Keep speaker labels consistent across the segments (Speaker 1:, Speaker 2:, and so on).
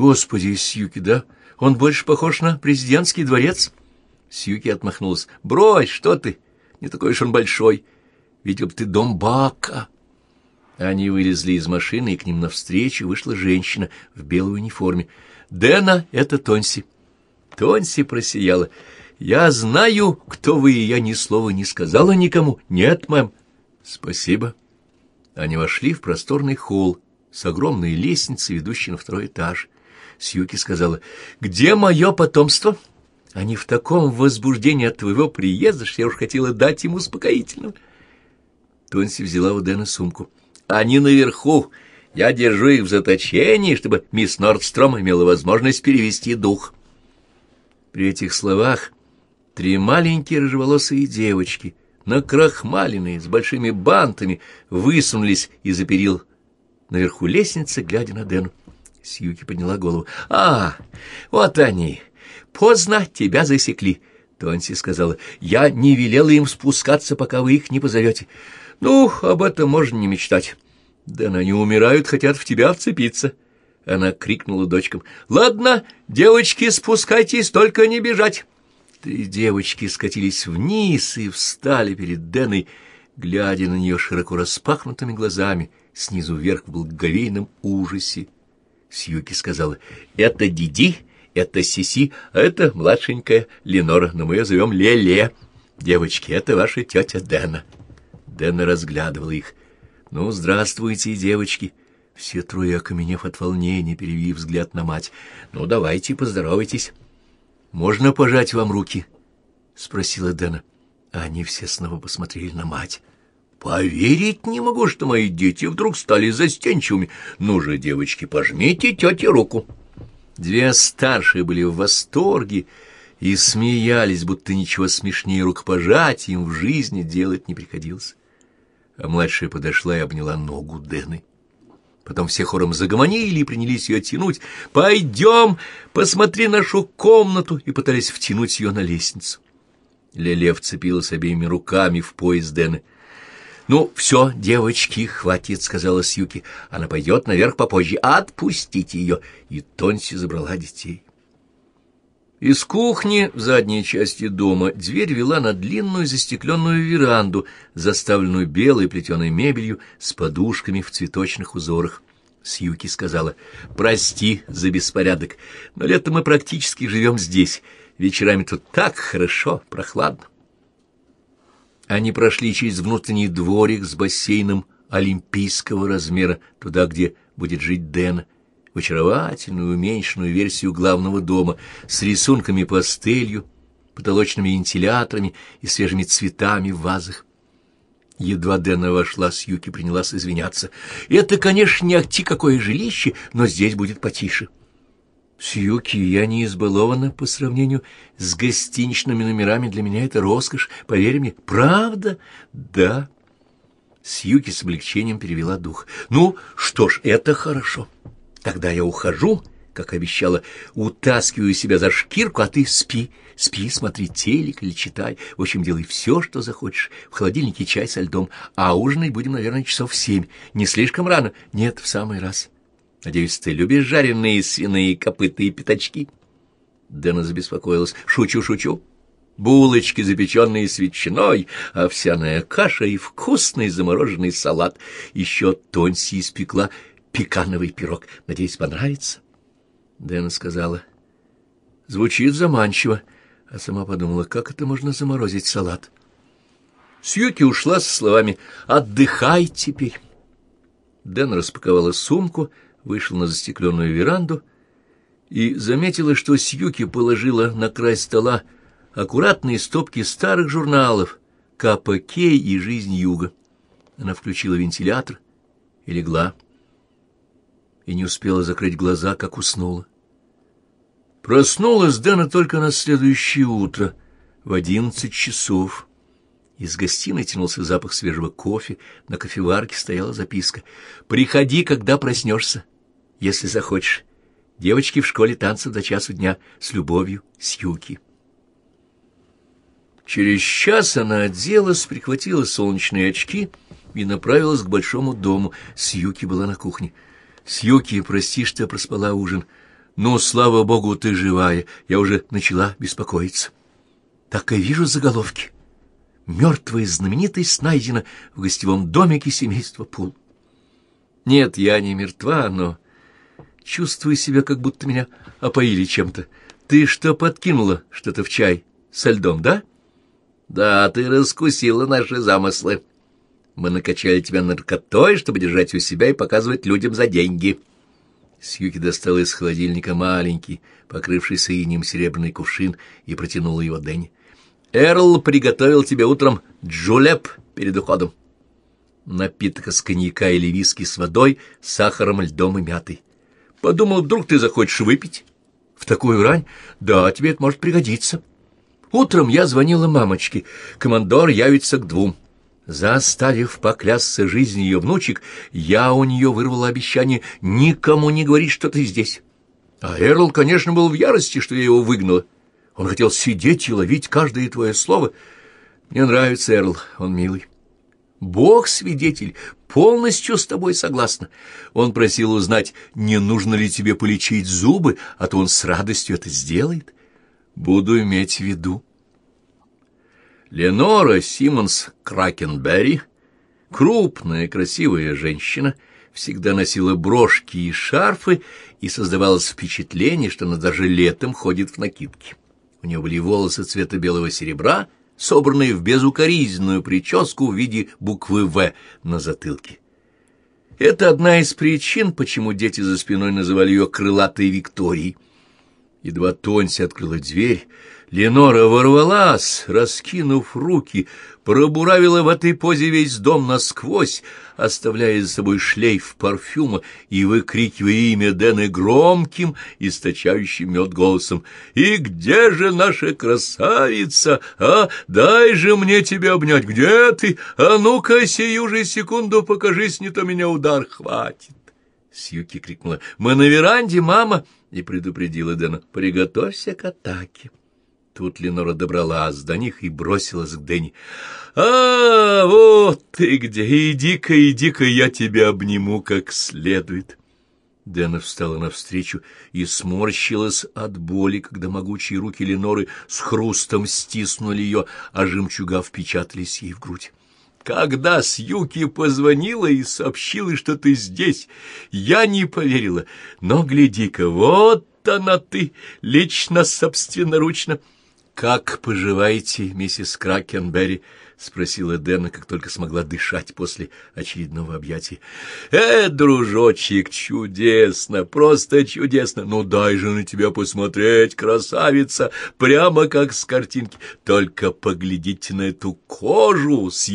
Speaker 1: Господи, Сьюки, да? Он больше похож на президентский дворец. Сьюки отмахнулась. Брось, что ты? Не такой уж он большой. Видел бы ты дом Бака. Они вылезли из машины, и к ним навстречу вышла женщина в белой униформе. «Дэна, это Тонси». Тонси просияла. «Я знаю, кто вы, и я ни слова не сказала никому. Нет, мэм». «Спасибо». Они вошли в просторный холл с огромной лестницей, ведущей на второй этаж. Сьюки сказала, «Где мое потомство?» Они в таком возбуждении от твоего приезда, что я уж хотела дать ему успокоительного. Тонси взяла у Дэна сумку. Они наверху. Я держу их в заточении, чтобы мисс Нордстром имела возможность перевести дух. При этих словах три маленькие рыжеволосые девочки, накрахмаленные, с большими бантами, высунулись из-за перил наверху лестницы, глядя на Дэну. Сьюки подняла голову. «А, вот они! Поздно тебя засекли!» Тонси сказала. «Я не велела им спускаться, пока вы их не позовете. Ну, об этом можно не мечтать. Да они умирают, хотят в тебя вцепиться. Она крикнула дочкам. Ладно, девочки, спускайтесь, только не бежать. Три девочки скатились вниз и встали перед Дэной, глядя на нее широко распахнутыми глазами, снизу вверх в благоговейном ужасе. Сьюки сказала, «Это Диди, это Сиси, а это младшенькая Ленора, но мы ее зовем Леле. Девочки, это ваша тетя Дэна». Дэна разглядывала их. «Ну, здравствуйте, девочки!» Все трое, окаменев от волнения, перевели взгляд на мать. «Ну, давайте, поздоровайтесь». «Можно пожать вам руки?» — спросила Дэна. А они все снова посмотрели на мать. «Поверить не могу, что мои дети вдруг стали застенчивыми. Ну же, девочки, пожмите тете руку». Две старшие были в восторге и смеялись, будто ничего смешнее рукопожатия им в жизни делать не приходилось а младшая подошла и обняла ногу Дэны. Потом все хором загомонили и принялись ее тянуть. «Пойдем, посмотри нашу комнату!» и пытались втянуть ее на лестницу. Леле вцепилась обеими руками в пояс Дэны. «Ну, все, девочки, хватит», — сказала Сьюки. «Она пойдет наверх попозже. Отпустите ее!» И Тонси забрала детей. Из кухни в задней части дома дверь вела на длинную застекленную веранду, заставленную белой плетеной мебелью с подушками в цветочных узорах. Сьюки сказала, «Прости за беспорядок, но летом мы практически живем здесь. Вечерами тут так хорошо, прохладно». Они прошли через внутренний дворик с бассейном олимпийского размера, туда, где будет жить Дэн в очаровательную уменьшенную версию главного дома с рисунками пастелью, потолочными вентиляторами и свежими цветами в вазах. Едва Дэна вошла, Сьюки принялась извиняться. «Это, конечно, не акти какое жилище, но здесь будет потише». «Сьюки, я не избалована по сравнению с гостиничными номерами. Для меня это роскошь, поверь мне». «Правда?» «Да». Сьюки с облегчением перевела дух. «Ну, что ж, это хорошо». Тогда я ухожу, как обещала, утаскиваю себя за шкирку, а ты спи, спи, смотри телек или читай. В общем, делай все, что захочешь. В холодильнике чай со льдом, а ужинать будем, наверное, часов в семь. Не слишком рано? Нет, в самый раз. Надеюсь, ты любишь жареные свиные копыта и пятачки? Дэна забеспокоилась. Шучу, шучу. Булочки, запеченные с ветчиной, овсяная каша и вкусный замороженный салат. Еще Тонси испекла пекановый пирог. Надеюсь, понравится?» Дэна сказала. «Звучит заманчиво», а сама подумала, как это можно заморозить салат. Сьюки ушла со словами «Отдыхай теперь». Дэн распаковала сумку, вышла на застекленную веранду и заметила, что Сьюки положила на край стола аккуратные стопки старых журналов «КПК» и «Жизнь Юга». Она включила вентилятор и легла и не успела закрыть глаза, как уснула. Проснулась Дэна только на следующее утро, в одиннадцать часов. Из гостиной тянулся запах свежего кофе, на кофеварке стояла записка. «Приходи, когда проснешься, если захочешь. Девочки в школе танцев до часу дня. С любовью, Сьюки». Через час она оделась, прихватила солнечные очки и направилась к большому дому. Сьюки была на кухне. «Сьюки, прости, что я проспала ужин. Ну, слава богу, ты живая. Я уже начала беспокоиться. Так и вижу заголовки. Мертвая знаменитость найдена в гостевом домике семейства Пул. Нет, я не мертва, но чувствую себя, как будто меня опоили чем-то. Ты что подкинула что-то в чай со льдом, да? Да, ты раскусила наши замыслы. Мы накачали тебя наркотой, чтобы держать у себя и показывать людям за деньги. Сьюки достала из холодильника маленький, покрывшийся инем серебряный кувшин, и протянула его Дэнни. «Эрл приготовил тебе утром джулеп перед уходом. Напиток из коньяка или виски с водой, сахаром, льдом и мятой. Подумал, вдруг ты захочешь выпить? В такую рань? Да, тебе это может пригодиться. Утром я звонила мамочке. Командор явится к двум. Заставив поклясться жизнью ее внучек, я у нее вырвала обещание никому не говорить, что ты здесь. А Эрл, конечно, был в ярости, что я его выгнала. Он хотел сидеть и ловить каждое твое слово. Мне нравится Эрл, он милый. Бог свидетель, полностью с тобой согласна. Он просил узнать, не нужно ли тебе полечить зубы, а то он с радостью это сделает. Буду иметь в виду. Ленора Симмонс Кракенберри, крупная красивая женщина, всегда носила брошки и шарфы, и создавалось впечатление, что она даже летом ходит в накидке. У нее были волосы цвета белого серебра, собранные в безукоризненную прическу в виде буквы «В» на затылке. Это одна из причин, почему дети за спиной называли ее «крылатой Викторией». Едва Тонси открыла дверь, Ленора ворвалась, раскинув руки, пробуравила в этой позе весь дом насквозь, оставляя за собой шлейф парфюма и выкрикивая имя Дэны громким, источающим мед голосом. «И где же наша красавица? А, дай же мне тебя обнять! Где ты? А ну-ка, сию же секунду покажись, не то меня удар хватит!» Сьюки крикнула. «Мы на веранде, мама!» и предупредила Дэна. «Приготовься к атаке». Тут Ленора добралась до них и бросилась к Дэнни. «А, вот ты где! Иди-ка, иди-ка, я тебя обниму как следует!» Дэна встала навстречу и сморщилась от боли, когда могучие руки Леноры с хрустом стиснули ее, а жемчуга впечатались ей в грудь. Когда Сьюки позвонила и сообщила, что ты здесь, я не поверила. Но гляди-ка, вот она ты, лично, собственноручно. «Как поживаете, миссис Кракенберри?» — спросила Дэна, как только смогла дышать после очередного объятия. «Э, дружочек, чудесно, просто чудесно! Ну дай же на тебя посмотреть, красавица, прямо как с картинки! Только поглядите на эту кожу с!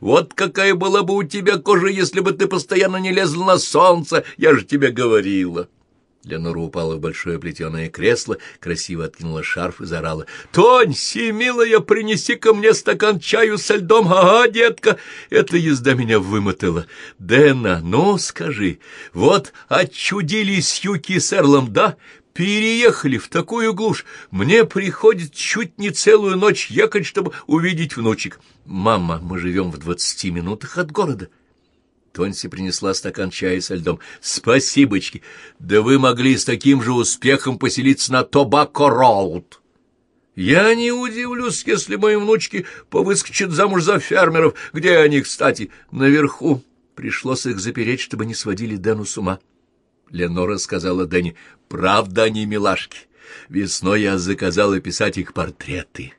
Speaker 1: Вот какая была бы у тебя кожа, если бы ты постоянно не лезла на солнце, я же тебе говорила!» Ленора упала в большое плетеное кресло, красиво откинула шарф и заорала. — Тоньси, милая, принеси ко мне стакан чаю со льдом. Ага, детка, эта езда меня вымотала. Дэна, ну скажи, вот отчудились Юки с Эрлом, да? Переехали в такую глушь. Мне приходит чуть не целую ночь ехать, чтобы увидеть внучек. Мама, мы живем в двадцати минутах от города. — Тонси принесла стакан чая со льдом. «Спасибочки! Да вы могли с таким же успехом поселиться на Тобако-Роуд!» «Я не удивлюсь, если мои внучки повыскочат замуж за фермеров. Где они, кстати? Наверху. Пришлось их запереть, чтобы не сводили Дэну с ума». Ленора сказала Дэнни, «Правда они милашки. Весной я заказала писать их портреты».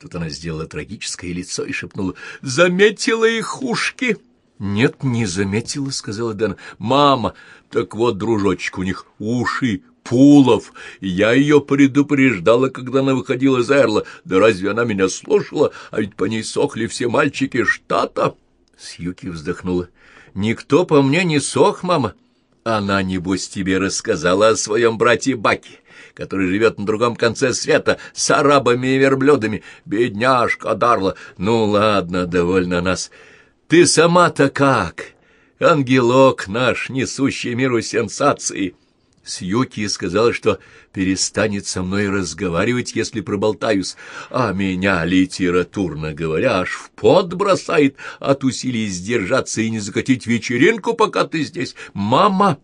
Speaker 1: Тут она сделала трагическое лицо и шепнула, «Заметила их ушки!» «Нет, не заметила», — сказала Дана. «Мама, так вот, дружочек, у них уши Пулов. Я ее предупреждала, когда она выходила из Эрла. Да разве она меня слушала? А ведь по ней сохли все мальчики штата». Сьюки вздохнула. «Никто по мне не сох, мама. Она, небось, тебе рассказала о своем брате Баке, который живет на другом конце света с арабами и верблюдами. Бедняжка Дарла. Ну, ладно, довольно нас». Ты сама-то как? Ангелок наш, несущий миру сенсации. Сьюки сказала, что перестанет со мной разговаривать, если проболтаюсь, а меня, литературно говоря, аж в пот бросает от усилий сдержаться и не закатить вечеринку, пока ты здесь. Мама,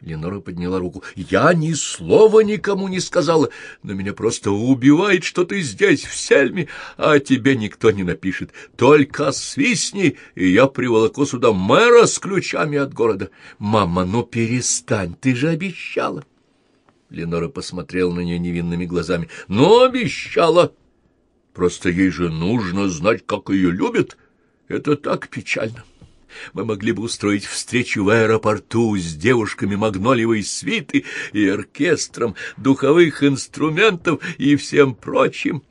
Speaker 1: Ленора подняла руку. «Я ни слова никому не сказала, но меня просто убивает, что ты здесь, в Сельме, а тебе никто не напишет. Только свистни, и я приволоку сюда мэра с ключами от города. Мама, ну перестань, ты же обещала!» Ленора посмотрела на нее невинными глазами. «Ну, обещала! Просто ей же нужно знать, как ее любят. Это так печально!» Мы могли бы устроить встречу в аэропорту с девушками магнолиевой свиты и оркестром духовых инструментов и всем прочим.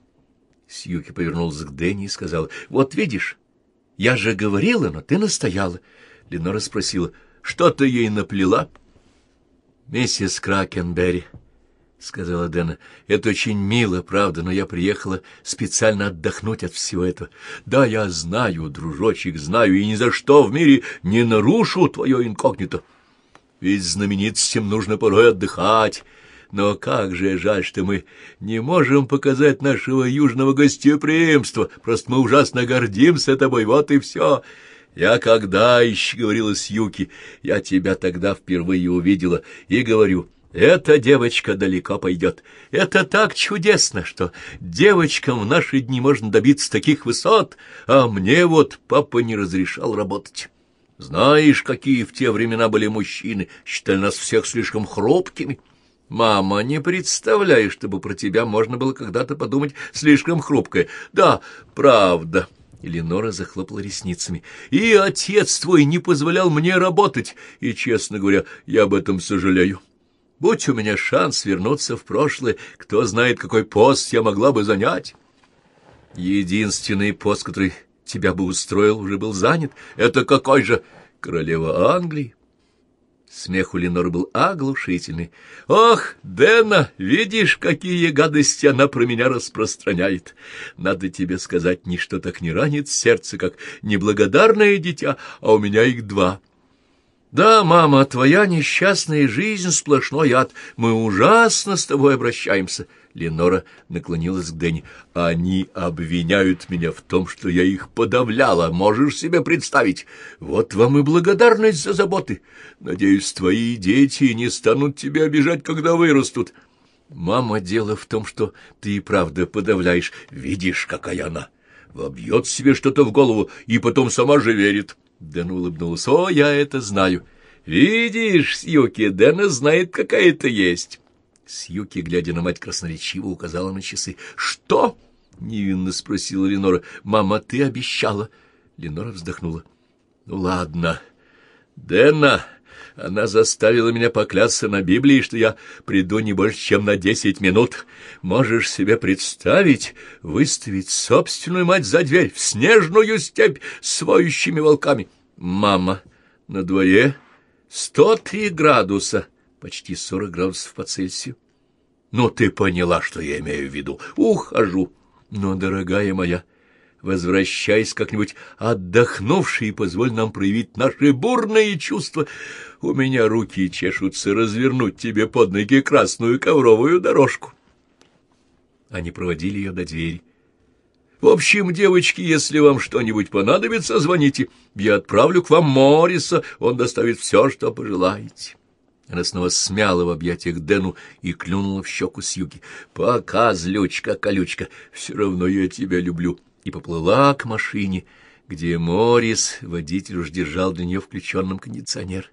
Speaker 1: Сьюки повернулся к Дэнни и сказал, «Вот видишь, я же говорила, но ты настояла». Ленора спросила, «Что ты ей наплела?» «Миссис Кракенберри», — сказала Дэна. — Это очень мило, правда, но я приехала специально отдохнуть от всего этого. Да, я знаю, дружочек, знаю, и ни за что в мире не нарушу твое инкогнито. Ведь знаменитостям нужно порой отдыхать. Но как же жаль, что мы не можем показать нашего южного гостеприимства. Просто мы ужасно гордимся тобой, вот и все. Я когда еще говорила с Юки, я тебя тогда впервые увидела, и говорю... Эта девочка далеко пойдет. Это так чудесно, что девочкам в наши дни можно добиться таких высот, а мне вот папа не разрешал работать. Знаешь, какие в те времена были мужчины, считали нас всех слишком хрупкими. Мама, не представляю, чтобы про тебя можно было когда-то подумать слишком хрупкое. Да, правда. Эленора захлопала ресницами. И отец твой не позволял мне работать, и, честно говоря, я об этом сожалею. Будь у меня шанс вернуться в прошлое, кто знает, какой пост я могла бы занять. Единственный пост, который тебя бы устроил, уже был занят. Это какой же? Королева Англии. Смех у Леноры был оглушительный. «Ох, Дэна, видишь, какие гадости она про меня распространяет! Надо тебе сказать, ничто так не ранит сердце, как неблагодарное дитя, а у меня их два. Да, мама, твоя несчастная жизнь — сплошной ад. Мы ужасно с тобой обращаемся. Ленора наклонилась к Дэнни. Они обвиняют меня в том, что я их подавляла. Можешь себе представить? Вот вам и благодарность за заботы. Надеюсь, твои дети не станут тебя обижать, когда вырастут. Мама, дело в том, что ты и правда подавляешь. Видишь, какая она. Вобьет себе что-то в голову и потом сама же верит. Дэн улыбнулся. «О, я это знаю. Видишь, Сьюки, Дэна знает, какая то есть». Сьюки, глядя на мать, красноречиво указала на часы. «Что?» — невинно спросила Ленора. «Мама, ты обещала». Ленора вздохнула. «Ну, ладно. Дэна, она заставила меня поклясться на Библии, что я приду не больше, чем на десять минут. Можешь себе представить, выставить собственную мать за дверь в снежную степь с воющими волками? Мама, на дворе сто три градуса, почти сорок градусов по Цельсию. Ну, ты поняла, что я имею в виду. Ухожу. Но, дорогая моя, возвращайся как-нибудь отдохнувший позволь нам проявить наши бурные чувства. У меня руки чешутся развернуть тебе под ноги красную ковровую дорожку. Они проводили ее до двери. В общем, девочки, если вам что-нибудь понадобится, звоните. Я отправлю к вам Морриса, он доставит все, что пожелаете. Она снова смяла в объятиях Дэну и клюнула в щеку Сьюки. «Пока, злючка-колючка, все равно я тебя люблю» и поплыла к машине, где Морис, водитель, уж держал для нее включенным кондиционер.